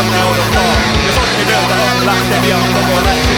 on neulottaa. Jos oppi veltä on lähteviä koko lähtö.